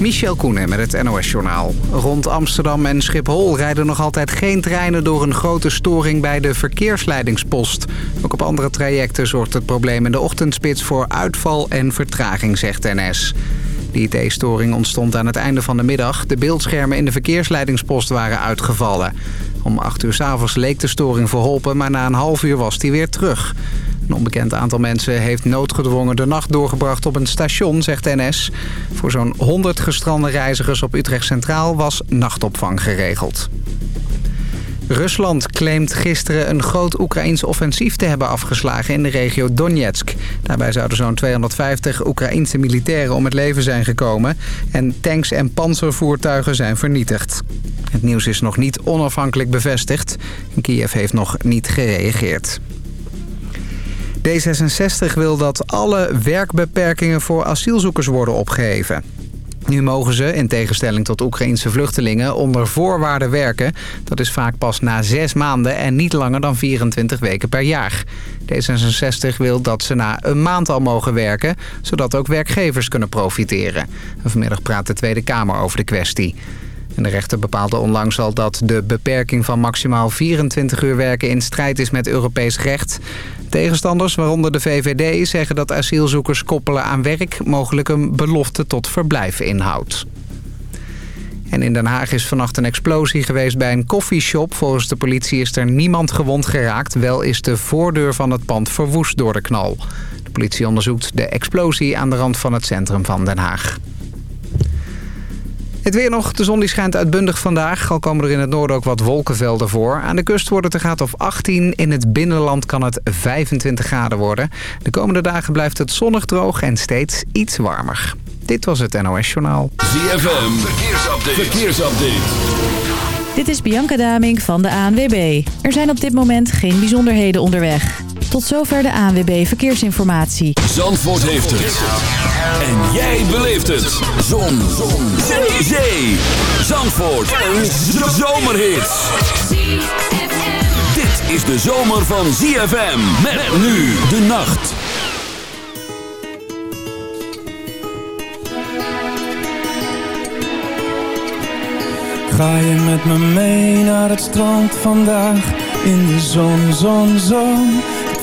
Michel Koenen met het NOS-journaal. Rond Amsterdam en Schiphol rijden nog altijd geen treinen... door een grote storing bij de verkeersleidingspost. Ook op andere trajecten zorgt het probleem in de ochtendspits... voor uitval en vertraging, zegt NS. De IT-storing ontstond aan het einde van de middag. De beeldschermen in de verkeersleidingspost waren uitgevallen. Om 8 uur s'avonds leek de storing verholpen, maar na een half uur was die weer terug. Een onbekend aantal mensen heeft noodgedwongen de nacht doorgebracht op een station, zegt NS. Voor zo'n 100 gestrande reizigers op Utrecht Centraal was nachtopvang geregeld. Rusland claimt gisteren een groot Oekraïns offensief te hebben afgeslagen in de regio Donetsk. Daarbij zouden zo'n 250 Oekraïnse militairen om het leven zijn gekomen... en tanks en panzervoertuigen zijn vernietigd. Het nieuws is nog niet onafhankelijk bevestigd. Kiev heeft nog niet gereageerd. D66 wil dat alle werkbeperkingen voor asielzoekers worden opgeheven. Nu mogen ze, in tegenstelling tot Oekraïnse vluchtelingen, onder voorwaarden werken. Dat is vaak pas na zes maanden en niet langer dan 24 weken per jaar. D66 wil dat ze na een maand al mogen werken, zodat ook werkgevers kunnen profiteren. Vanmiddag praat de Tweede Kamer over de kwestie. En de rechter bepaalde onlangs al dat de beperking van maximaal 24 uur werken in strijd is met Europees recht. Tegenstanders, waaronder de VVD, zeggen dat asielzoekers koppelen aan werk mogelijk een belofte tot verblijf inhoudt. En in Den Haag is vannacht een explosie geweest bij een koffieshop. Volgens de politie is er niemand gewond geraakt. Wel is de voordeur van het pand verwoest door de knal. De politie onderzoekt de explosie aan de rand van het centrum van Den Haag. Het weer nog. De zon die schijnt uitbundig vandaag. Al komen er in het noorden ook wat wolkenvelden voor. Aan de kust wordt het een graad of 18. In het binnenland kan het 25 graden worden. De komende dagen blijft het zonnig droog en steeds iets warmer. Dit was het NOS Journaal. ZFM. Verkeersupdate. Verkeersupdate. Dit is Bianca Daming van de ANWB. Er zijn op dit moment geen bijzonderheden onderweg. Tot zover de ANWB Verkeersinformatie. Zandvoort heeft het. En jij beleeft het. Zon. Zon. Zee. Zee. Zandvoort. Een zomerhit. Dit is de zomer van ZFM. Met nu de nacht. Ga je met me mee naar het strand vandaag In de zon, zon, zon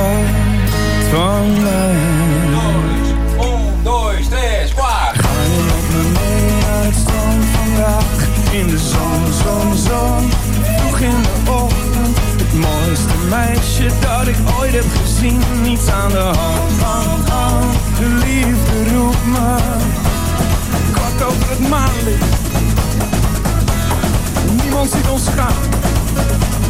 dat van met me mee het strand vandaag? In de zon, zon, zon. Vroeg in de ochtend. Het mooiste meisje dat ik ooit heb gezien. Niets aan de hand, hand. De liefde roept me kwart over het maanlicht. Niemand ziet ons gaan.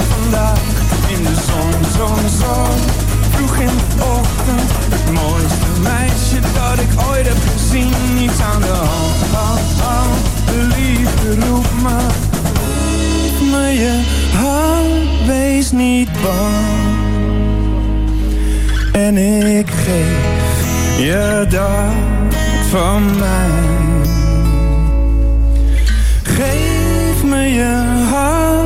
vandaag in de zon, zon, zon. Vroeg in de ochtend, het mooiste meisje dat ik ooit heb gezien. Niets aan de hand, oh, oh, de liefde roep me. Geef me je hand, wees niet bang. En ik geef je dat van mij. Geef me je hand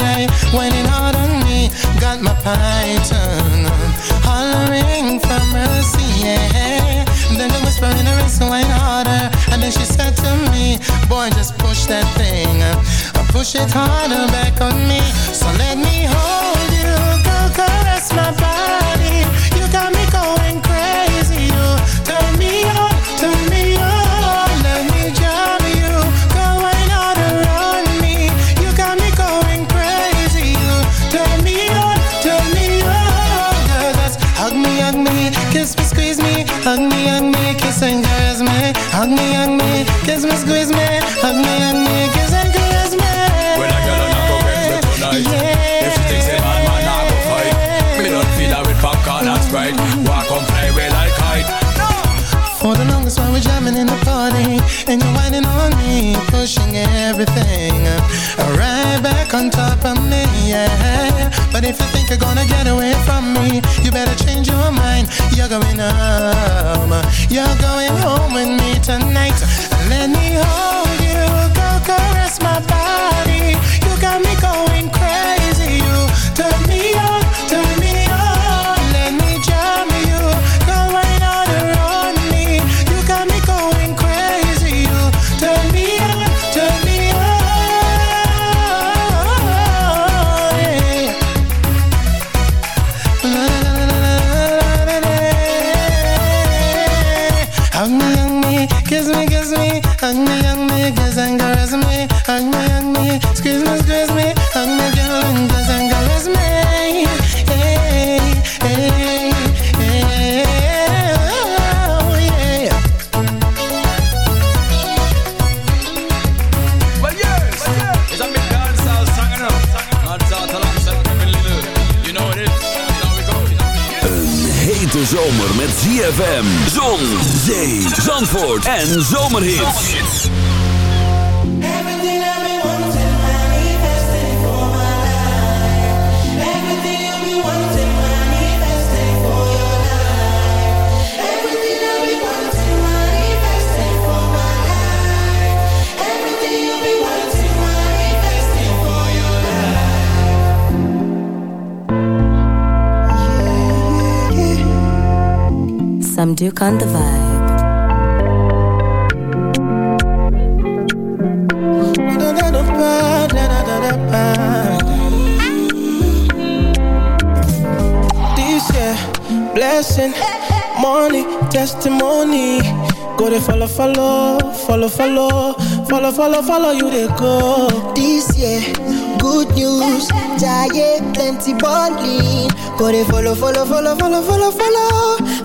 Sky Whining hard on me Got my python Hollering for mercy, yeah. Then they whisper in her ear, so harder And then she said to me Boy, just push that thing uh, Push it harder back on me. So let me hold you Go caress my Hug me, hug me Kiss and caress me. Hug me, hug me Kiss me, squeeze me. Hug me, hug me Kiss and caress me. When a girl a go get me tonight. If she thinks a bad man a go fight. Me don't feel her with popcorn and Sprite. Walk on play with like kite. For the longest while we're jamming in the party And you're whining on me Pushing everything Right back on top of me, yeah if you think you're gonna get away from me You better change your mind. You're going home. You're going home with me tonight. Let me hold you. Go caress Hug me, hug me, squeeze me, squeeze me. Hug me, girl, and kiss and caress me. Hey, hey, hey, oh, yeah. Well yes, it's a big dancehall song and That's out alongside Kevin Little You know what it is, now we go Een hete zomer met ZFM, zon, zee, zandvoort en zomerhits. Some Duke on the vibe. This year, blessing, money, testimony. Go to follow, follow, follow, follow, follow, follow, follow you they go. This year, good news, giant plenty balling. Go they follow, follow, follow, follow, follow, follow,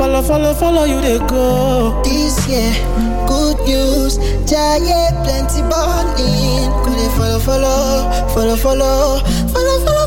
follow, follow, follow you they go. This year, good news, giant plenty balling. Go they follow, follow, follow, follow, follow, follow,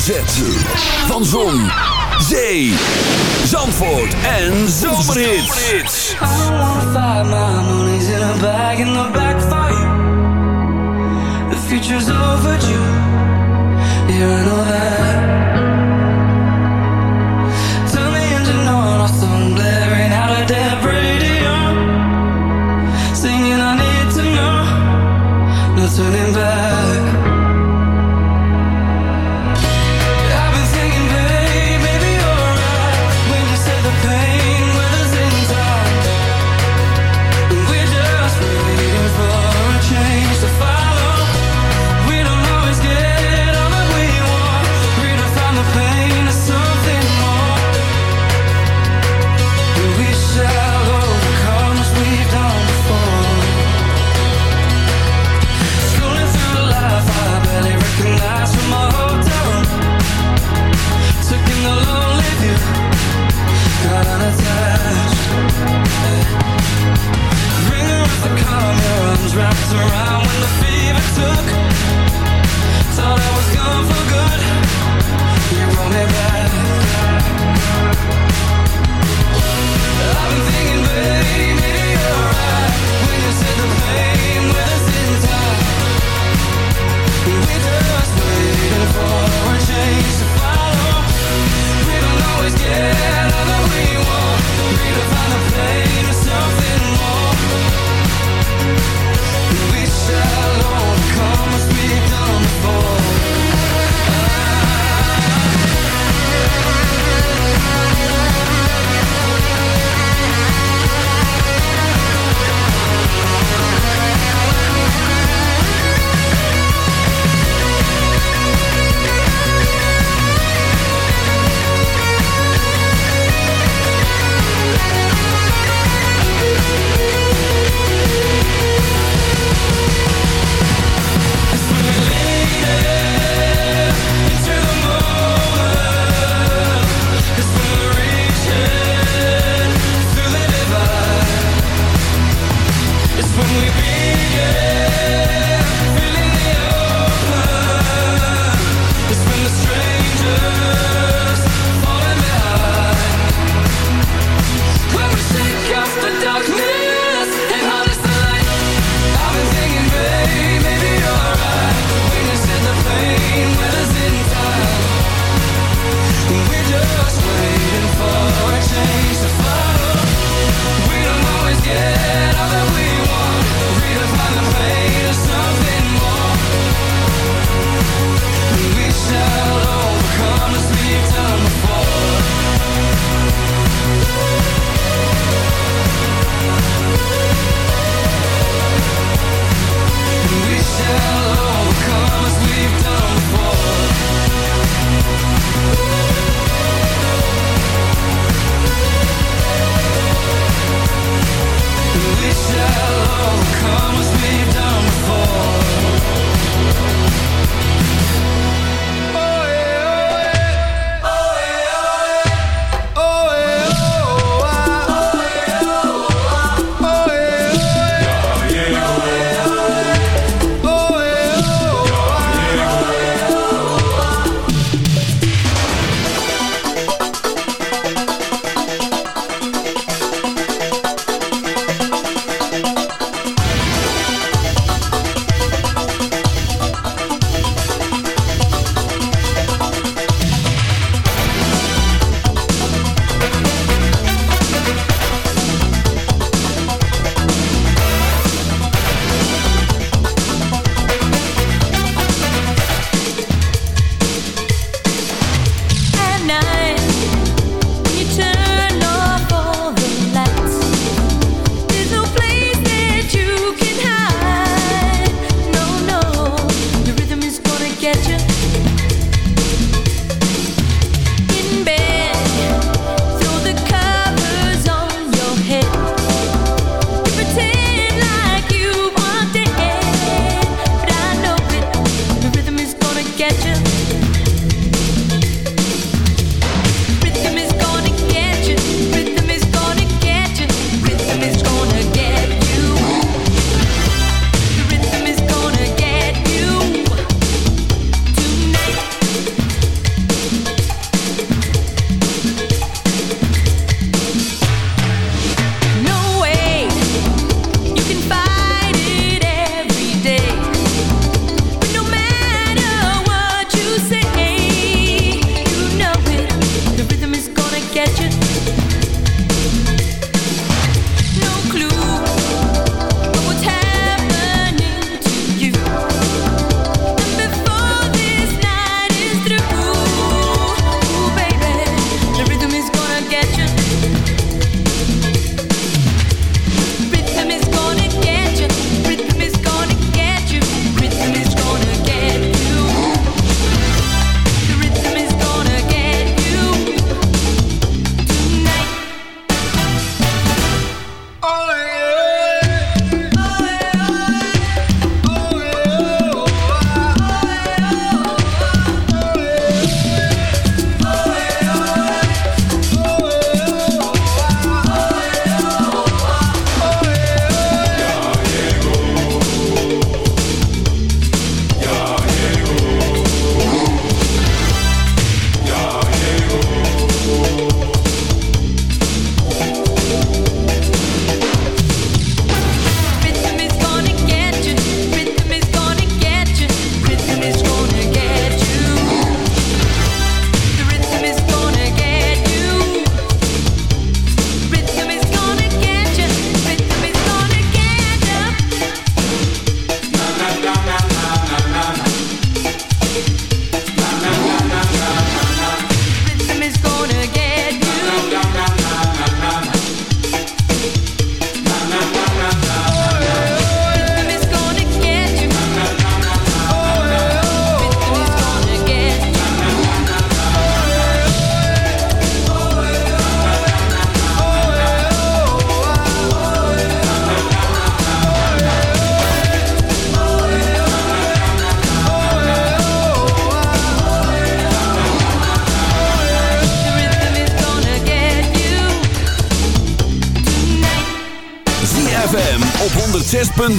Zet Z. Van Zon, Zee, Zandvoort en Zomerhits. I don't wanna find my money's in a bag in the backfire. The future's overdue, yeah I know that. yeah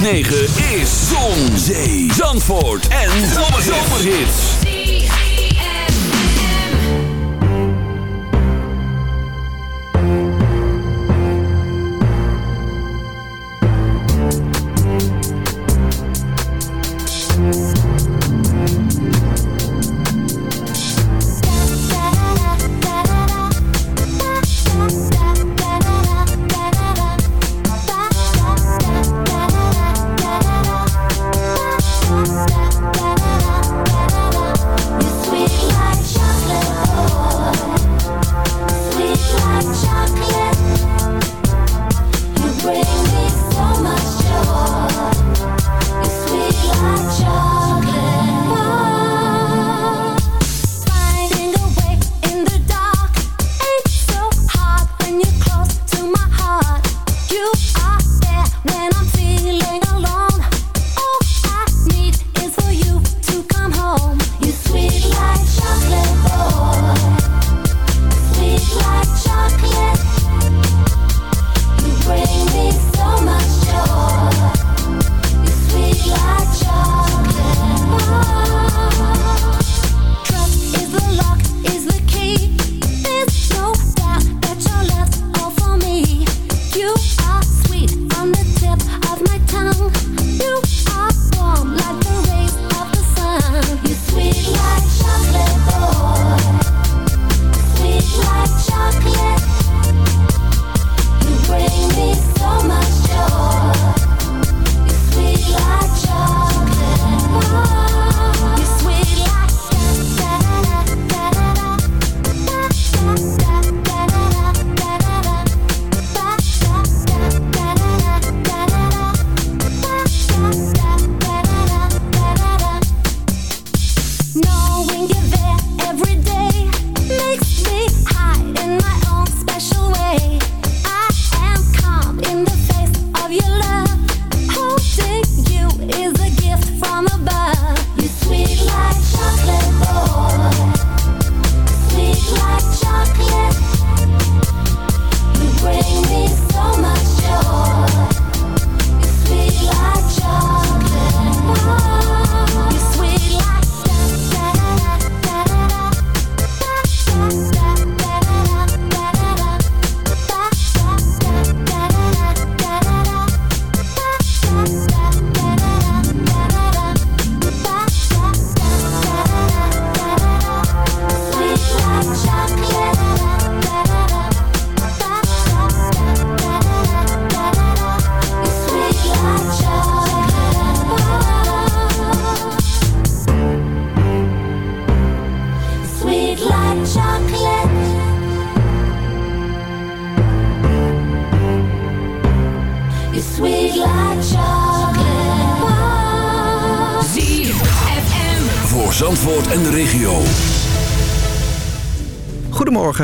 9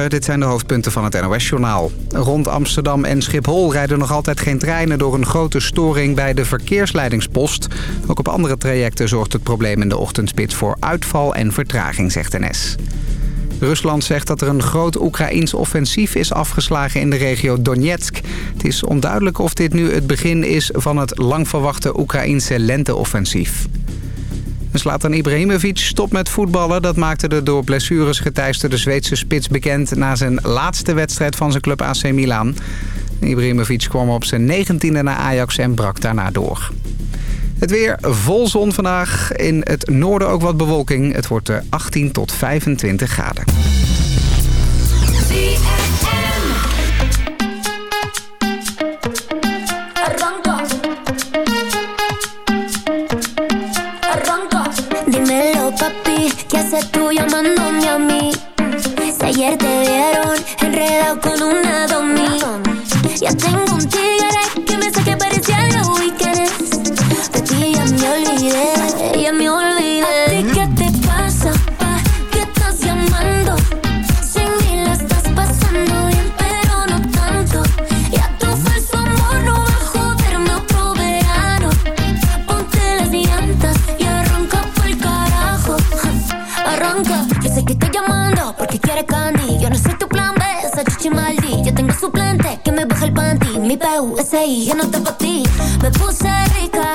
Eh, dit zijn de hoofdpunten van het NOS-journaal. Rond Amsterdam en Schiphol rijden nog altijd geen treinen... door een grote storing bij de verkeersleidingspost. Ook op andere trajecten zorgt het probleem in de ochtendspits... voor uitval en vertraging, zegt NS. Rusland zegt dat er een groot Oekraïns offensief is afgeslagen in de regio Donetsk. Het is onduidelijk of dit nu het begin is van het langverwachte Oekraïnse lenteoffensief. Slatan Ibrahimovic stopt met voetballen. Dat maakte de door blessures geteisterde Zweedse spits bekend... na zijn laatste wedstrijd van zijn club AC Milan. Ibrahimovic kwam op zijn negentiende naar Ajax en brak daarna door. Het weer vol zon vandaag. In het noorden ook wat bewolking. Het wordt eh, 18 tot 25 graden. llamándome a mí. Si ayer te vieron enredado con una domi. Ya tengo un tigre que me saque para peo, ese y yo no te partí. Me puse rica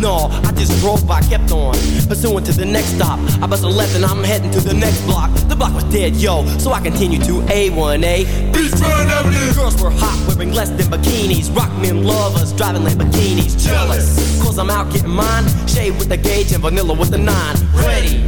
No, I just drove by, kept on. Pursuing to the next stop. I bust a left and I'm heading to the next block. The block was dead, yo, so I continue to A1A. Beachfront Avenue. Girls were hot, wearing less than bikinis. Rock men lovers, driving Lamborghinis. Jealous, cause I'm out getting mine. Shade with the gauge and vanilla with the nine. Ready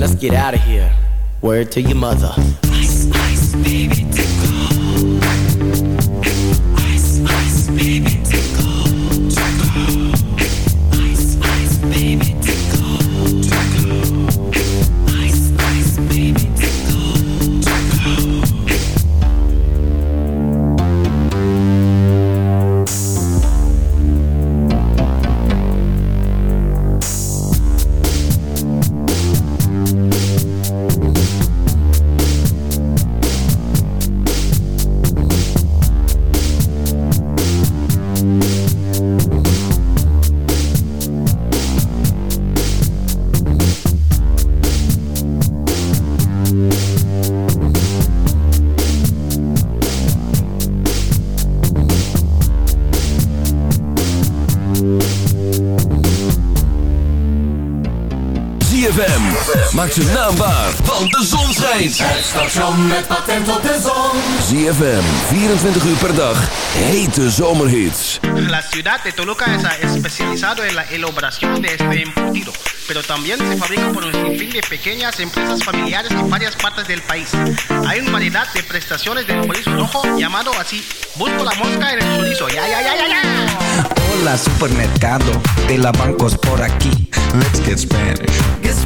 Let's get out of here. Word to your mother. Want de zon schijnt. Het station met patent op de zon. ZFM, 24 uur per dag. Hete zomerhits. La ciudad de Toluca es especializado en la elaboración de este embutido, pero también se fabrica por un sinfín de pequeñas empresas familiares en varias partes del país. Hay una variedad de prestaciones del chorizo rojo llamado así. Busco la mosca en el chorizo. Ya, ya, ya, ya, ya. Hola supermercado de la bancos por aquí. Let's get Spanish.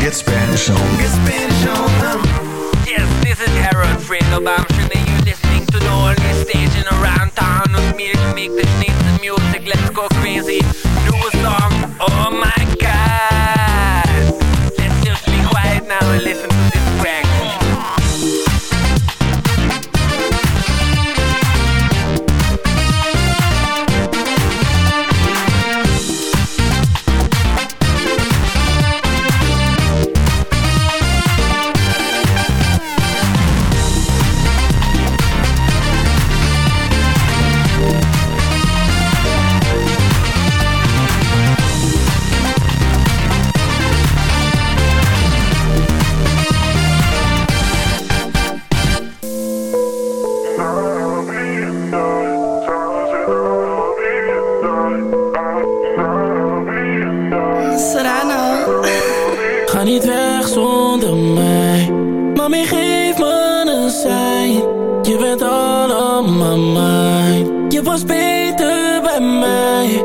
Get Spanish. Get on. Get Spanish on. Yes, this is Harold Fredo Bamshin and you're listening to the only station around town with me to make this nice music. Let's go crazy. Do a song. Oh my god. Let's just be quiet now and listen to this track. bij mij.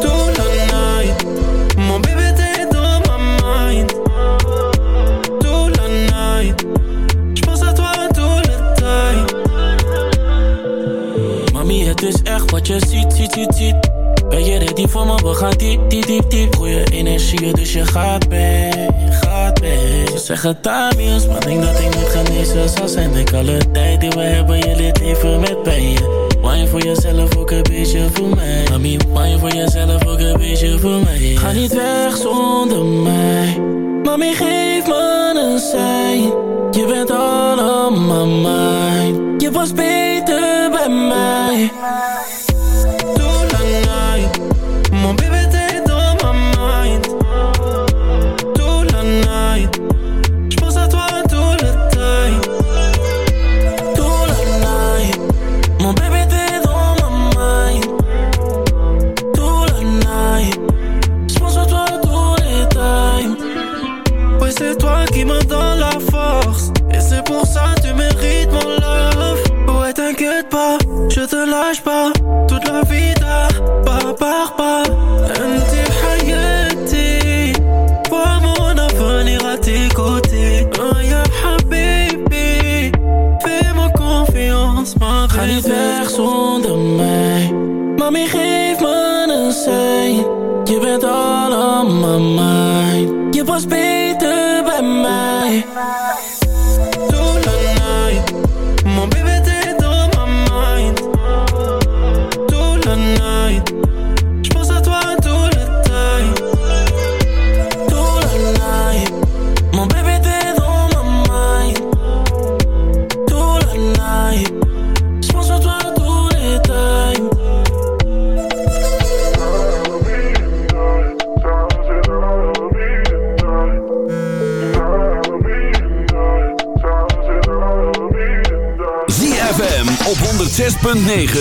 Toen the night, mijn baby deed door mijn mind. Toen the night, Ik pense à toi tout le tijd. Mami, het is echt wat je ziet, ziet, ziet, ziet. Ben je ready voor maar We gaan diep, diep, diep, diep. Goeie energie, dus je gaat mee, gaat mee. Ze zeggen is, maar denk dat ik niet gaan genezen zal zijn. Denk alle tijd die we hebben, je leert even met pijn. Maai voor jezelf ook een beetje voor mij. Mami, je voor jezelf ook een beetje voor mij. Ga niet weg zonder mij. Mami, geef me een sein Je bent all mijn. my Je was beter bij mij. 9.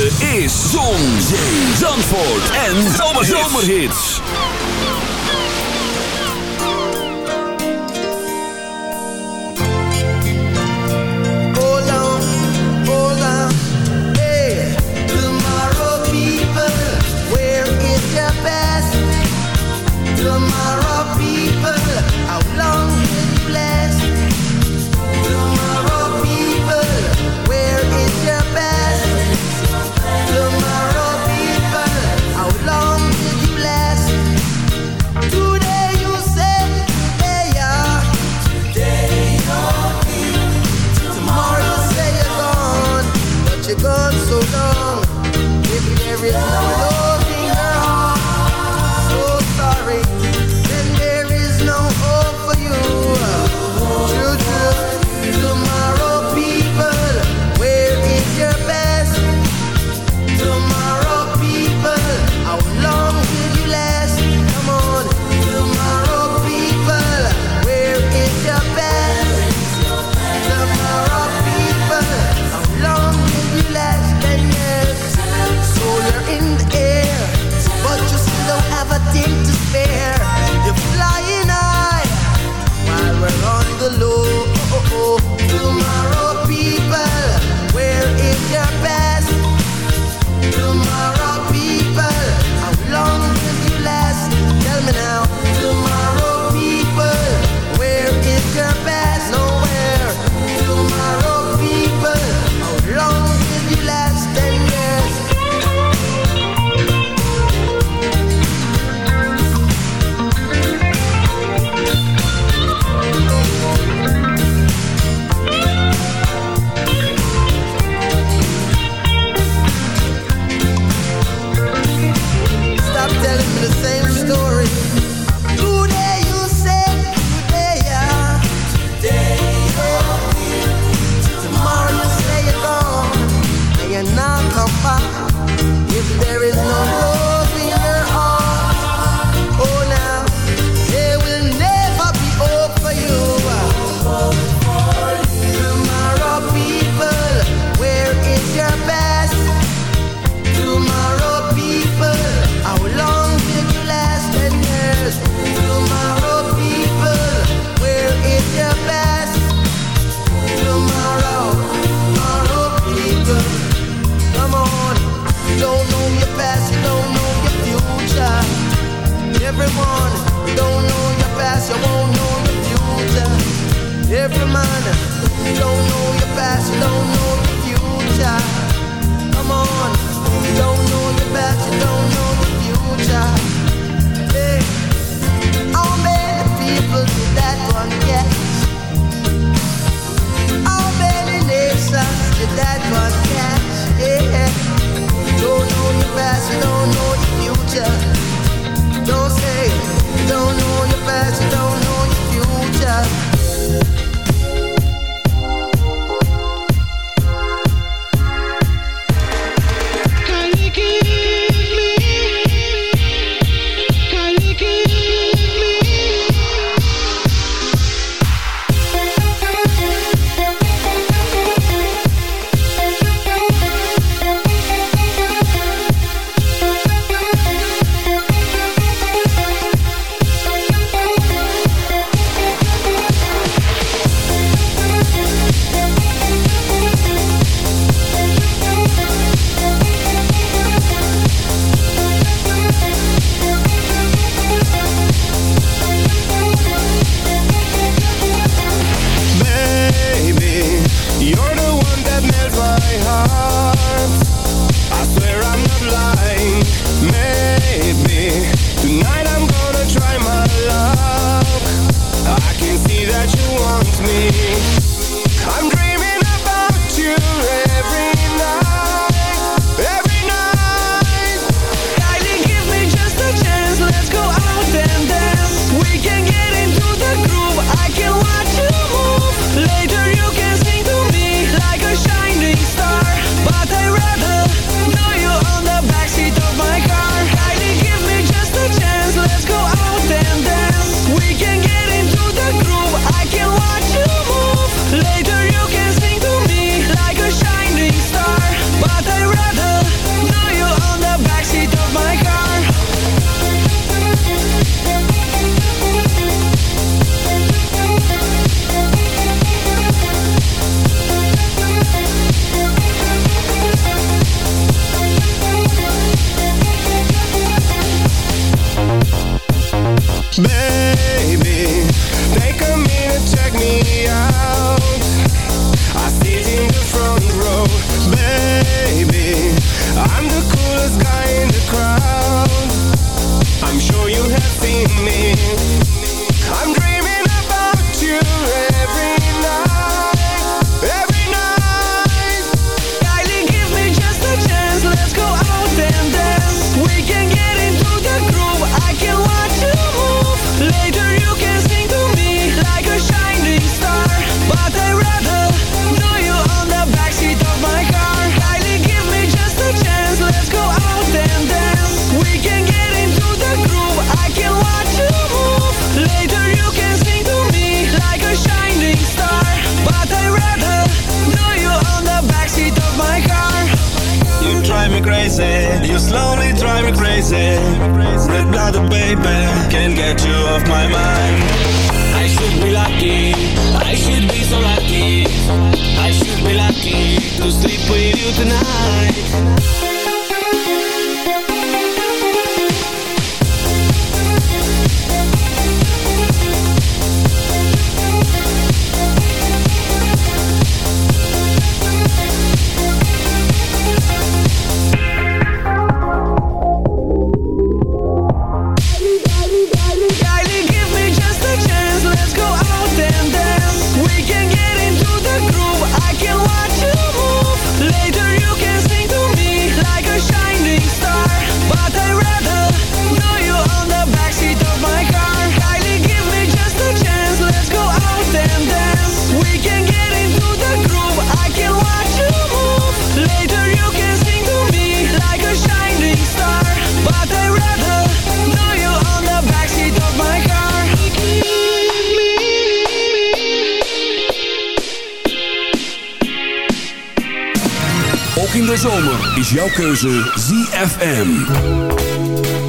Is jouw keuze ZFM.